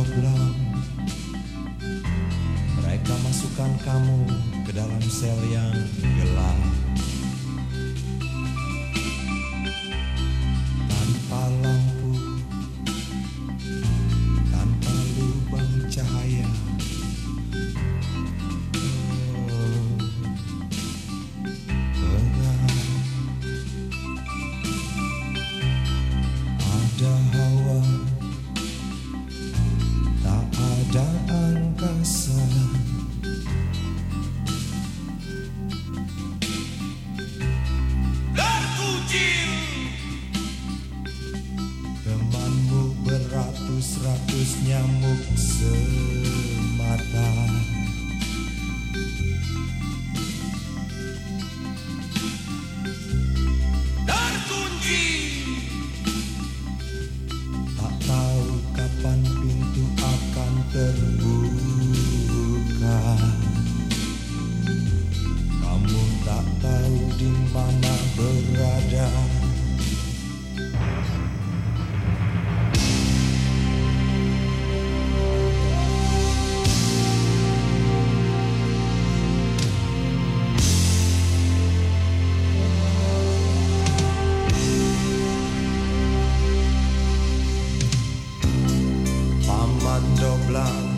program. Mereka masukkan kamu ke dalam sel yang gelap. Temanmu beratus-ratus nyamuk semata. blood.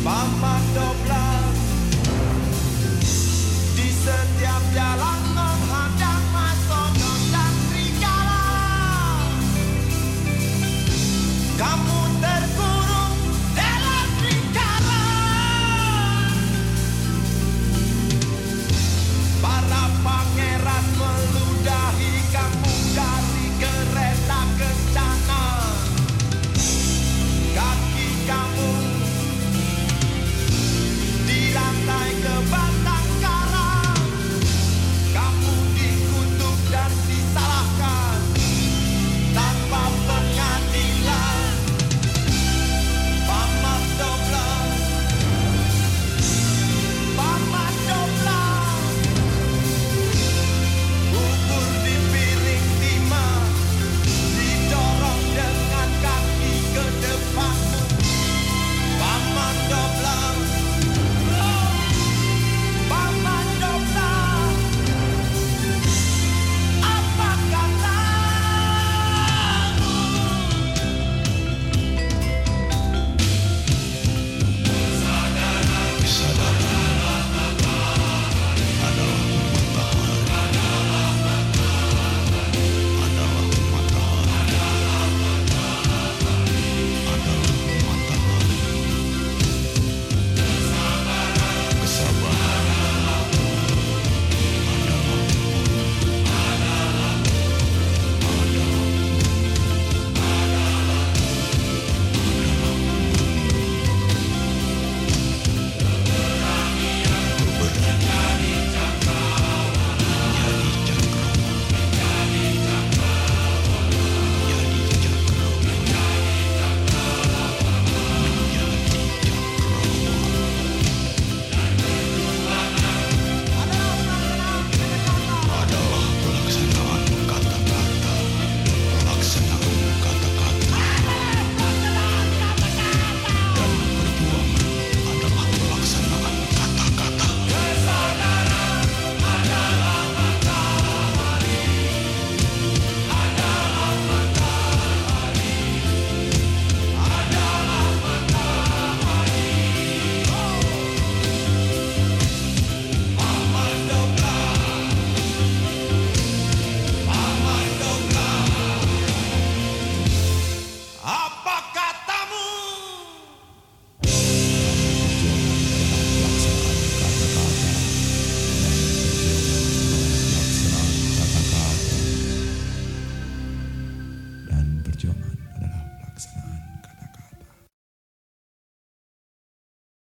Mama, doblang doblar Di setiap jalan